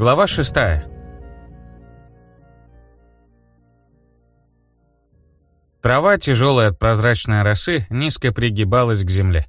Глава 6. Трава, тяжелая от прозрачной росы, низко пригибалась к земле.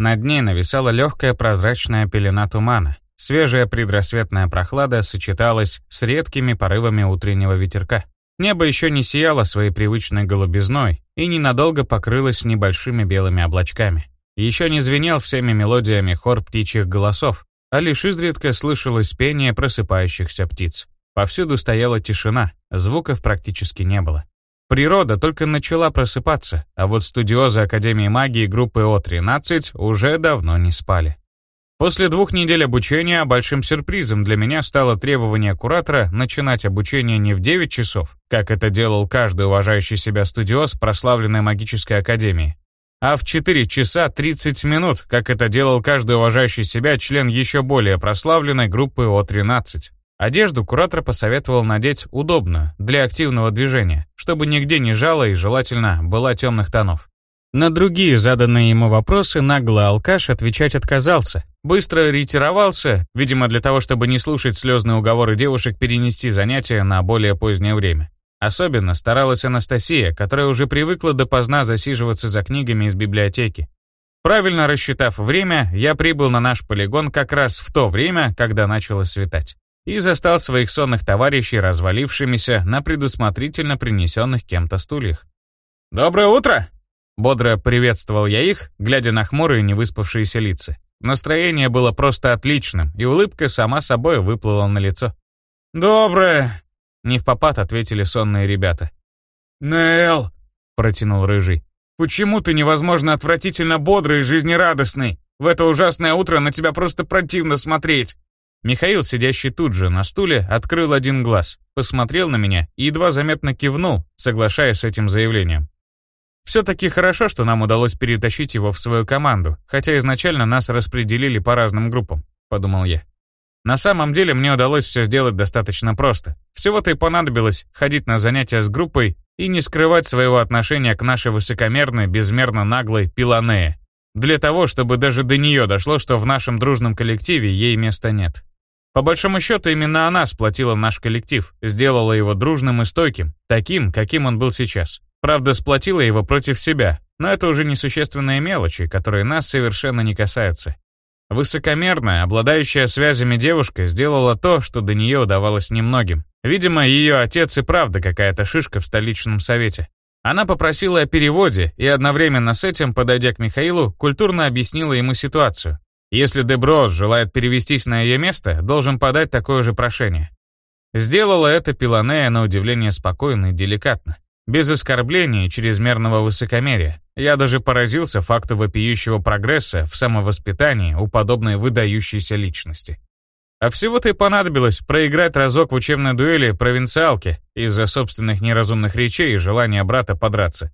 Над ней нависала легкая прозрачная пелена тумана. Свежая предрассветная прохлада сочеталась с редкими порывами утреннего ветерка. Небо еще не сияло своей привычной голубизной и ненадолго покрылось небольшими белыми облачками. Еще не звенел всеми мелодиями хор птичьих голосов, а лишь изредка слышалось пение просыпающихся птиц. Повсюду стояла тишина, звуков практически не было. Природа только начала просыпаться, а вот студиозы Академии магии группы О-13 уже давно не спали. После двух недель обучения большим сюрпризом для меня стало требование куратора начинать обучение не в 9 часов, как это делал каждый уважающий себя студиоз прославленной магической академии, а в 4 часа 30 минут, как это делал каждый уважающий себя член еще более прославленной группы О-13. Одежду куратор посоветовал надеть удобную, для активного движения, чтобы нигде не жало и желательно была темных тонов. На другие заданные ему вопросы нагло алкаш отвечать отказался. Быстро ретировался, видимо для того, чтобы не слушать слезные уговоры девушек перенести занятия на более позднее время. Особенно старалась Анастасия, которая уже привыкла допоздна засиживаться за книгами из библиотеки. Правильно рассчитав время, я прибыл на наш полигон как раз в то время, когда начало светать, и застал своих сонных товарищей развалившимися на предусмотрительно принесенных кем-то стульях. «Доброе утро!» Бодро приветствовал я их, глядя на хмурые невыспавшиеся лица. Настроение было просто отличным, и улыбка сама собой выплыла на лицо. «Доброе!» Не в попад ответили сонные ребята. «Нел!» — протянул Рыжий. «Почему ты невозможно отвратительно бодрый и жизнерадостный? В это ужасное утро на тебя просто противно смотреть!» Михаил, сидящий тут же на стуле, открыл один глаз, посмотрел на меня и едва заметно кивнул, соглашаясь с этим заявлением. Все-таки хорошо, что нам удалось перетащить его в свою команду, хотя изначально нас распределили по разным группам, подумал я. На самом деле мне удалось все сделать достаточно просто. Всего-то и понадобилось ходить на занятия с группой и не скрывать своего отношения к нашей высокомерной, безмерно наглой Пиланее. Для того, чтобы даже до нее дошло, что в нашем дружном коллективе ей места нет. По большому счету, именно она сплотила наш коллектив, сделала его дружным и стойким, таким, каким он был сейчас. Правда, сплотила его против себя, но это уже несущественные мелочи, которые нас совершенно не касаются. Высокомерная, обладающая связями девушка сделала то, что до нее удавалось немногим. Видимо, ее отец и правда какая-то шишка в столичном совете. Она попросила о переводе и одновременно с этим, подойдя к Михаилу, культурно объяснила ему ситуацию. Если Деброс желает перевестись на ее место, должен подать такое же прошение. Сделала это Пиланея на удивление спокойно и деликатно. Без оскорбления и чрезмерного высокомерия. Я даже поразился факту вопиющего прогресса в самовоспитании у подобной выдающейся личности. А всего-то и понадобилось проиграть разок в учебной дуэли провинциалке из-за собственных неразумных речей и желания брата подраться.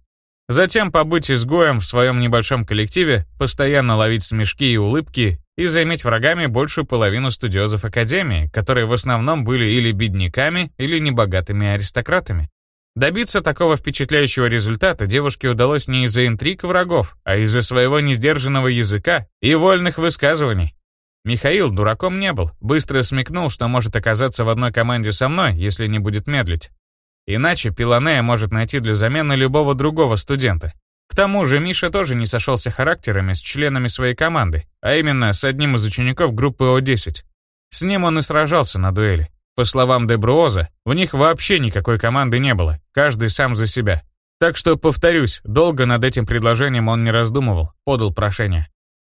Затем побыть изгоем в своем небольшом коллективе, постоянно ловить смешки и улыбки и займеть врагами большую половину студиозов Академии, которые в основном были или бедняками, или небогатыми аристократами. Добиться такого впечатляющего результата девушке удалось не из-за интриг врагов, а из-за своего несдержанного языка и вольных высказываний. Михаил дураком не был, быстро смекнул, что может оказаться в одной команде со мной, если не будет медлить. Иначе Пиланея может найти для замены любого другого студента. К тому же Миша тоже не сошелся характерами с членами своей команды, а именно с одним из учеников группы О-10. С ним он и сражался на дуэли. По словам Дебруоза, у них вообще никакой команды не было, каждый сам за себя. Так что, повторюсь, долго над этим предложением он не раздумывал, подал прошение.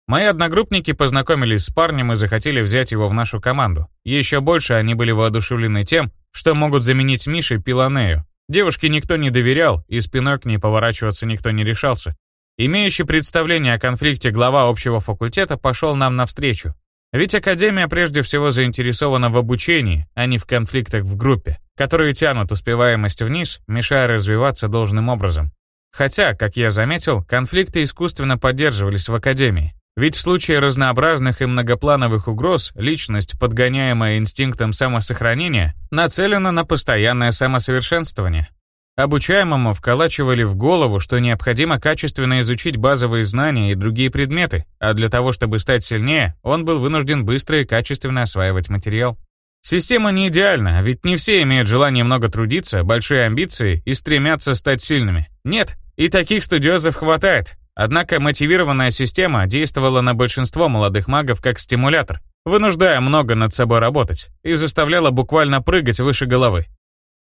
Мои одногруппники познакомились с парнем и захотели взять его в нашу команду. Еще больше они были воодушевлены тем, что могут заменить Мише Пиланею. Девушке никто не доверял, и спиной к ней поворачиваться никто не решался. Имеющий представление о конфликте глава общего факультета пошел нам навстречу, ведь Академия прежде всего заинтересована в обучении, а не в конфликтах в группе, которые тянут успеваемость вниз, мешая развиваться должным образом. Хотя, как я заметил, конфликты искусственно поддерживались в Академии. Ведь в случае разнообразных и многоплановых угроз личность, подгоняемая инстинктом самосохранения, нацелена на постоянное самосовершенствование. Обучаемому вколачивали в голову, что необходимо качественно изучить базовые знания и другие предметы, а для того, чтобы стать сильнее, он был вынужден быстро и качественно осваивать материал. Система не идеальна, ведь не все имеют желание много трудиться, большие амбиции и стремятся стать сильными. Нет, и таких студиозов хватает. Однако мотивированная система действовала на большинство молодых магов как стимулятор, вынуждая много над собой работать, и заставляла буквально прыгать выше головы.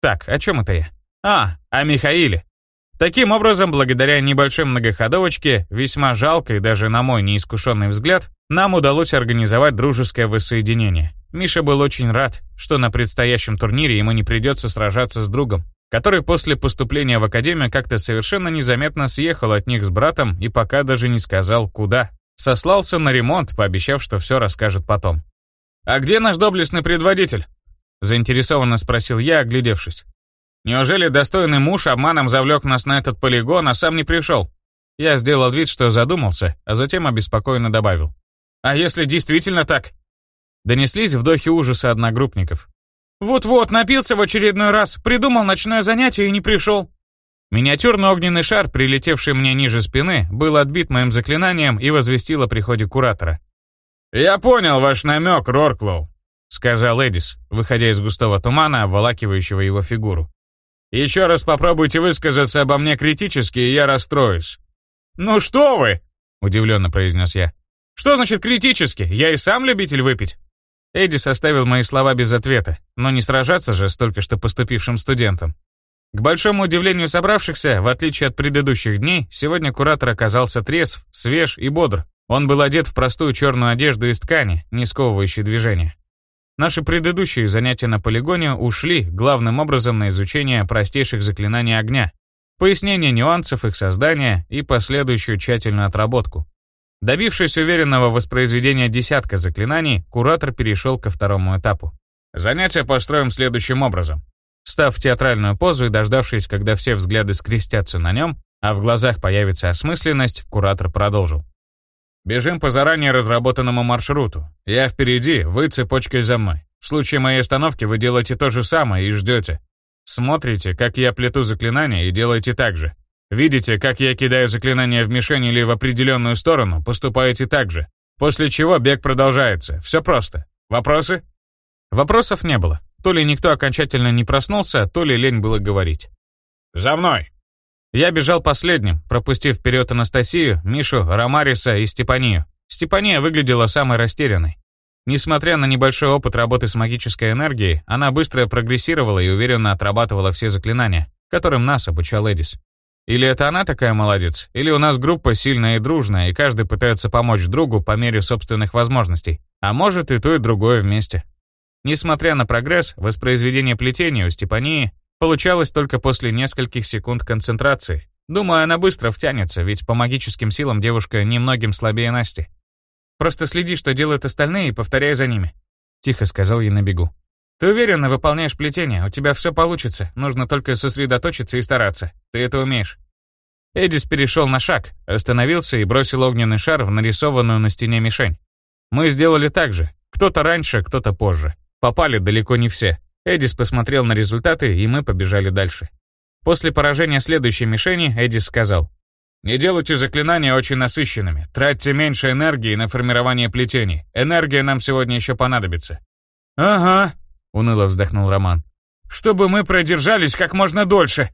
Так, о чем это я? А, о Михаиле. Таким образом, благодаря небольшой многоходовочке, весьма жалкой даже на мой неискушенный взгляд, нам удалось организовать дружеское воссоединение. Миша был очень рад, что на предстоящем турнире ему не придется сражаться с другом, который после поступления в академию как-то совершенно незаметно съехал от них с братом и пока даже не сказал, куда. Сослался на ремонт, пообещав, что все расскажет потом. «А где наш доблестный предводитель?» Заинтересованно спросил я, оглядевшись. Неужели достойный муж обманом завлек нас на этот полигон, а сам не пришел? Я сделал вид, что задумался, а затем обеспокоенно добавил. А если действительно так? Донеслись вдохи ужаса одногруппников. Вот-вот, напился в очередной раз, придумал ночное занятие и не пришел. Миниатюрный огненный шар, прилетевший мне ниже спины, был отбит моим заклинанием и возвестил о приходе куратора. «Я понял ваш намек, Рорклоу», — сказал Эдис, выходя из густого тумана, обволакивающего его фигуру. Еще раз попробуйте высказаться обо мне критически, и я расстроюсь». «Ну что вы!» — удивленно произнес я. «Что значит критически? Я и сам любитель выпить». Эдди составил мои слова без ответа, но не сражаться же с только что поступившим студентом. К большому удивлению собравшихся, в отличие от предыдущих дней, сегодня куратор оказался трезв, свеж и бодр. Он был одет в простую черную одежду из ткани, не сковывающей движения. Наши предыдущие занятия на полигоне ушли главным образом на изучение простейших заклинаний огня, пояснение нюансов их создания и последующую тщательную отработку. Добившись уверенного воспроизведения десятка заклинаний, куратор перешел ко второму этапу. Занятие построим следующим образом. Став в театральную позу и дождавшись, когда все взгляды скрестятся на нем, а в глазах появится осмысленность, куратор продолжил. Бежим по заранее разработанному маршруту. Я впереди, вы цепочкой за мной. В случае моей остановки вы делаете то же самое и ждете. Смотрите, как я плету заклинания и делаете так же. Видите, как я кидаю заклинание в мишень или в определенную сторону, поступаете так же. После чего бег продолжается. Все просто. Вопросы? Вопросов не было. То ли никто окончательно не проснулся, то ли лень было говорить. «За мной!» Я бежал последним, пропустив вперед Анастасию, Мишу, Ромариса и Степанию. Степания выглядела самой растерянной. Несмотря на небольшой опыт работы с магической энергией, она быстро прогрессировала и уверенно отрабатывала все заклинания, которым нас обучал Эдис. Или это она такая молодец, или у нас группа сильная и дружная, и каждый пытается помочь другу по мере собственных возможностей. А может и то, и другое вместе. Несмотря на прогресс, воспроизведение плетения у Степании Получалось только после нескольких секунд концентрации. Думаю, она быстро втянется, ведь по магическим силам девушка немногим слабее Насти. «Просто следи, что делают остальные, и повторяй за ними», — тихо сказал ей на бегу. «Ты уверенно выполняешь плетение, у тебя все получится, нужно только сосредоточиться и стараться. Ты это умеешь». Эдис перешел на шаг, остановился и бросил огненный шар в нарисованную на стене мишень. Мы сделали так же, кто-то раньше, кто-то позже. Попали далеко не все. Эдис посмотрел на результаты, и мы побежали дальше. После поражения следующей мишени Эдис сказал, «Не делайте заклинания очень насыщенными, тратьте меньше энергии на формирование плетений. Энергия нам сегодня еще понадобится». «Ага», — уныло вздохнул Роман. «Чтобы мы продержались как можно дольше».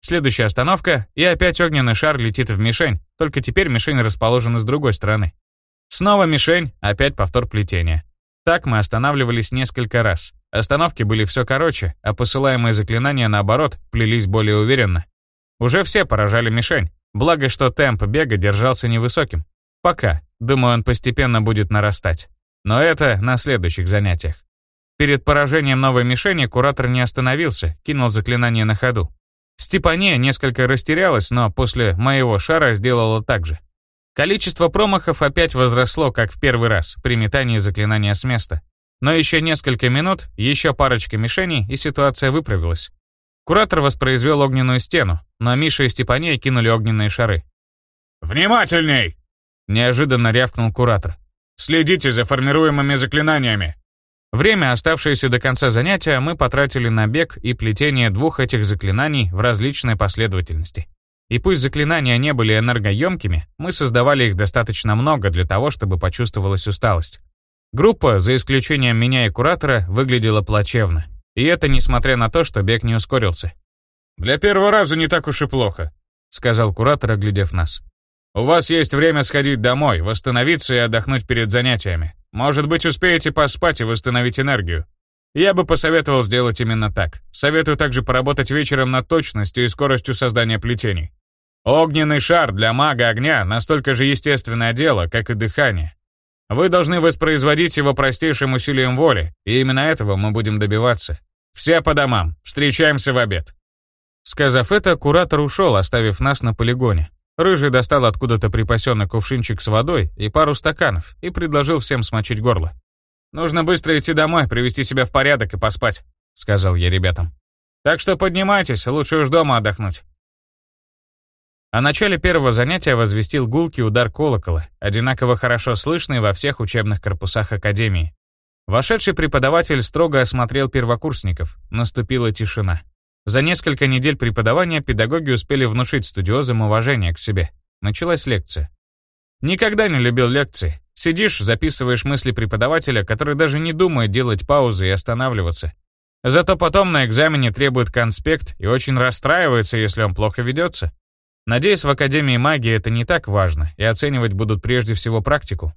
Следующая остановка, и опять огненный шар летит в мишень, только теперь мишень расположена с другой стороны. Снова мишень, опять повтор плетения. Так мы останавливались несколько раз. Остановки были все короче, а посылаемые заклинания, наоборот, плелись более уверенно. Уже все поражали мишень, благо что темп бега держался невысоким. Пока, думаю, он постепенно будет нарастать. Но это на следующих занятиях. Перед поражением новой мишени куратор не остановился, кинул заклинание на ходу. Степания несколько растерялась, но после моего шара сделала так же. Количество промахов опять возросло, как в первый раз, при метании заклинания с места. Но еще несколько минут, еще парочка мишеней, и ситуация выправилась. Куратор воспроизвел огненную стену, но Миша и Степания кинули огненные шары. «Внимательней!» — неожиданно рявкнул куратор. «Следите за формируемыми заклинаниями!» Время, оставшееся до конца занятия, мы потратили на бег и плетение двух этих заклинаний в различной последовательности. И пусть заклинания не были энергоемкими, мы создавали их достаточно много для того, чтобы почувствовалась усталость. Группа, за исключением меня и куратора, выглядела плачевно. И это несмотря на то, что бег не ускорился. «Для первого раза не так уж и плохо», — сказал куратор, оглядев нас. «У вас есть время сходить домой, восстановиться и отдохнуть перед занятиями. Может быть, успеете поспать и восстановить энергию. Я бы посоветовал сделать именно так. Советую также поработать вечером над точностью и скоростью создания плетений. Огненный шар для мага огня настолько же естественное дело, как и дыхание. Вы должны воспроизводить его простейшим усилием воли, и именно этого мы будем добиваться. Все по домам, встречаемся в обед. Сказав это, куратор ушел, оставив нас на полигоне. Рыжий достал откуда-то припасенный кувшинчик с водой и пару стаканов и предложил всем смочить горло. «Нужно быстро идти домой, привести себя в порядок и поспать», — сказал я ребятам. «Так что поднимайтесь, лучше уж дома отдохнуть». О начале первого занятия возвестил гулкий удар колокола, одинаково хорошо слышный во всех учебных корпусах Академии. Вошедший преподаватель строго осмотрел первокурсников. Наступила тишина. За несколько недель преподавания педагоги успели внушить студиозам уважение к себе. Началась лекция. Никогда не любил лекции. Сидишь, записываешь мысли преподавателя, который даже не думает делать паузы и останавливаться. Зато потом на экзамене требует конспект и очень расстраивается, если он плохо ведется. Надеюсь, в Академии магии это не так важно, и оценивать будут прежде всего практику.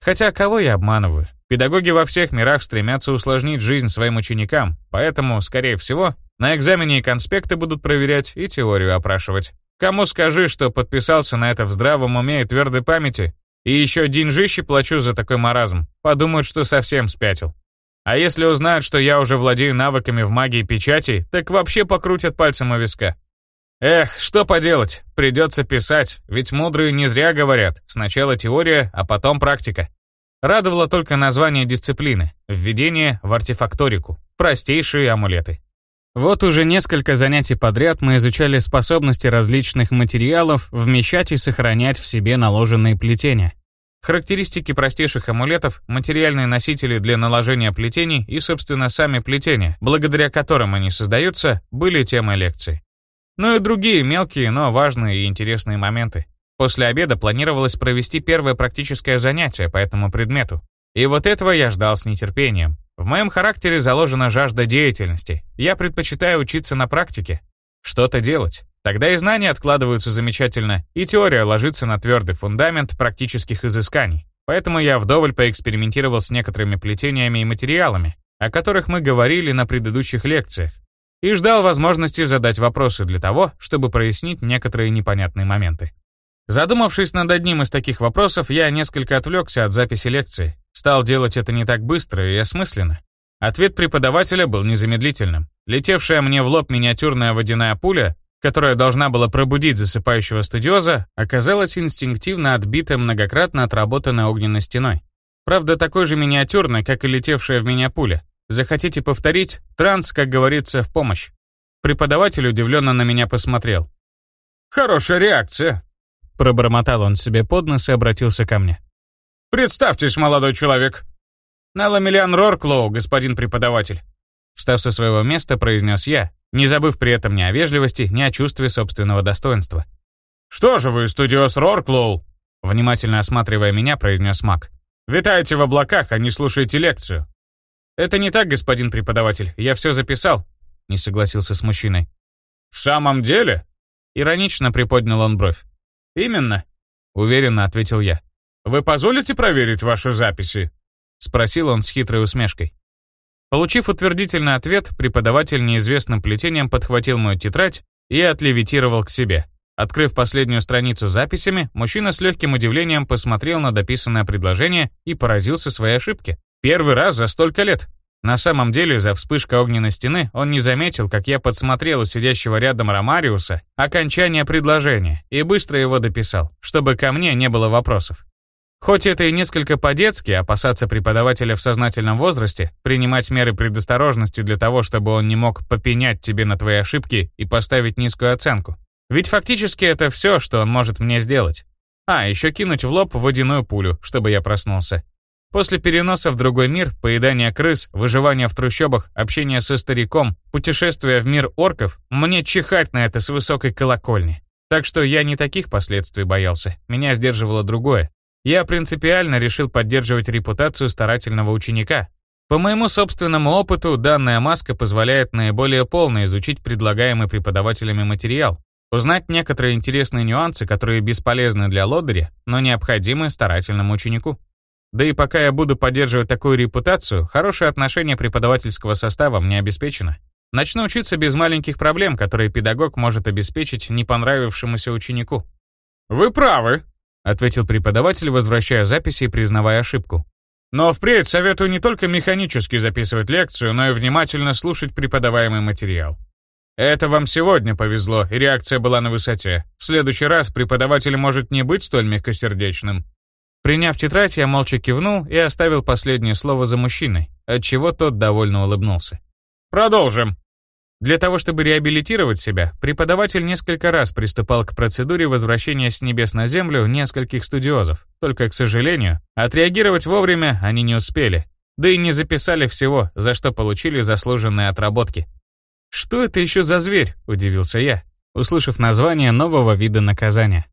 Хотя кого я обманываю? Педагоги во всех мирах стремятся усложнить жизнь своим ученикам, поэтому, скорее всего, на экзамене и конспекты будут проверять, и теорию опрашивать. Кому скажи, что подписался на это в здравом уме и твердой памяти, и еще деньжище плачу за такой маразм. Подумают, что совсем спятил. А если узнают, что я уже владею навыками в магии печати, так вообще покрутят пальцем у виска. Эх, что поделать, придется писать, ведь мудрые не зря говорят, сначала теория, а потом практика. Радовало только название дисциплины – введение в артефакторику, простейшие амулеты. Вот уже несколько занятий подряд мы изучали способности различных материалов вмещать и сохранять в себе наложенные плетения. Характеристики простейших амулетов, материальные носители для наложения плетений и, собственно, сами плетения, благодаря которым они создаются, были темой лекции. Ну и другие мелкие, но важные и интересные моменты. После обеда планировалось провести первое практическое занятие по этому предмету. И вот этого я ждал с нетерпением. В моем характере заложена жажда деятельности. Я предпочитаю учиться на практике. Что-то делать. Тогда и знания откладываются замечательно, и теория ложится на твердый фундамент практических изысканий. Поэтому я вдоволь поэкспериментировал с некоторыми плетениями и материалами, о которых мы говорили на предыдущих лекциях, и ждал возможности задать вопросы для того, чтобы прояснить некоторые непонятные моменты. Задумавшись над одним из таких вопросов, я несколько отвлекся от записи лекции, стал делать это не так быстро и осмысленно. Ответ преподавателя был незамедлительным. Летевшая мне в лоб миниатюрная водяная пуля которая должна была пробудить засыпающего студиоза, оказалась инстинктивно отбита многократно отработанной огненной стеной. Правда, такой же миниатюрной, как и летевшая в меня пуля. Захотите повторить? Транс, как говорится, в помощь. Преподаватель удивленно на меня посмотрел. «Хорошая реакция», — пробормотал он себе под нос и обратился ко мне. «Представьтесь, молодой человек». «Наламелиан Рорклоу, господин преподаватель». Встав со своего места, произнес я, не забыв при этом ни о вежливости, ни о чувстве собственного достоинства. «Что же вы, студиос Рорклоу?» Внимательно осматривая меня, произнес маг. «Витаете в облаках, а не слушаете лекцию». «Это не так, господин преподаватель, я все записал», не согласился с мужчиной. «В самом деле?» Иронично приподнял он бровь. «Именно», уверенно ответил я. «Вы позволите проверить ваши записи?» Спросил он с хитрой усмешкой. Получив утвердительный ответ, преподаватель неизвестным плетением подхватил мою тетрадь и отлевитировал к себе. Открыв последнюю страницу записями, мужчина с легким удивлением посмотрел на дописанное предложение и поразился своей ошибке. Первый раз за столько лет. На самом деле, за вспышкой огненной стены он не заметил, как я подсмотрел у сидящего рядом Ромариуса окончание предложения и быстро его дописал, чтобы ко мне не было вопросов. Хоть это и несколько по-детски опасаться преподавателя в сознательном возрасте, принимать меры предосторожности для того, чтобы он не мог попенять тебе на твои ошибки и поставить низкую оценку. Ведь фактически это все, что он может мне сделать. А, еще кинуть в лоб водяную пулю, чтобы я проснулся. После переноса в другой мир, поедания крыс, выживания в трущобах, общения со стариком, путешествия в мир орков, мне чихать на это с высокой колокольни. Так что я не таких последствий боялся, меня сдерживало другое. Я принципиально решил поддерживать репутацию старательного ученика. По моему собственному опыту, данная маска позволяет наиболее полно изучить предлагаемый преподавателями материал, узнать некоторые интересные нюансы, которые бесполезны для лодыря, но необходимы старательному ученику. Да и пока я буду поддерживать такую репутацию, хорошее отношение преподавательского состава мне обеспечено. Начну учиться без маленьких проблем, которые педагог может обеспечить не понравившемуся ученику. «Вы правы», — ответил преподаватель, возвращая записи и признавая ошибку. «Но впредь советую не только механически записывать лекцию, но и внимательно слушать преподаваемый материал. Это вам сегодня повезло, и реакция была на высоте. В следующий раз преподаватель может не быть столь мягкосердечным. Приняв тетрадь, я молча кивнул и оставил последнее слово за мужчиной, отчего тот довольно улыбнулся. Продолжим. Для того, чтобы реабилитировать себя, преподаватель несколько раз приступал к процедуре возвращения с небес на землю нескольких студиозов. Только, к сожалению, отреагировать вовремя они не успели. Да и не записали всего, за что получили заслуженные отработки. «Что это еще за зверь?» – удивился я, услышав название нового вида наказания.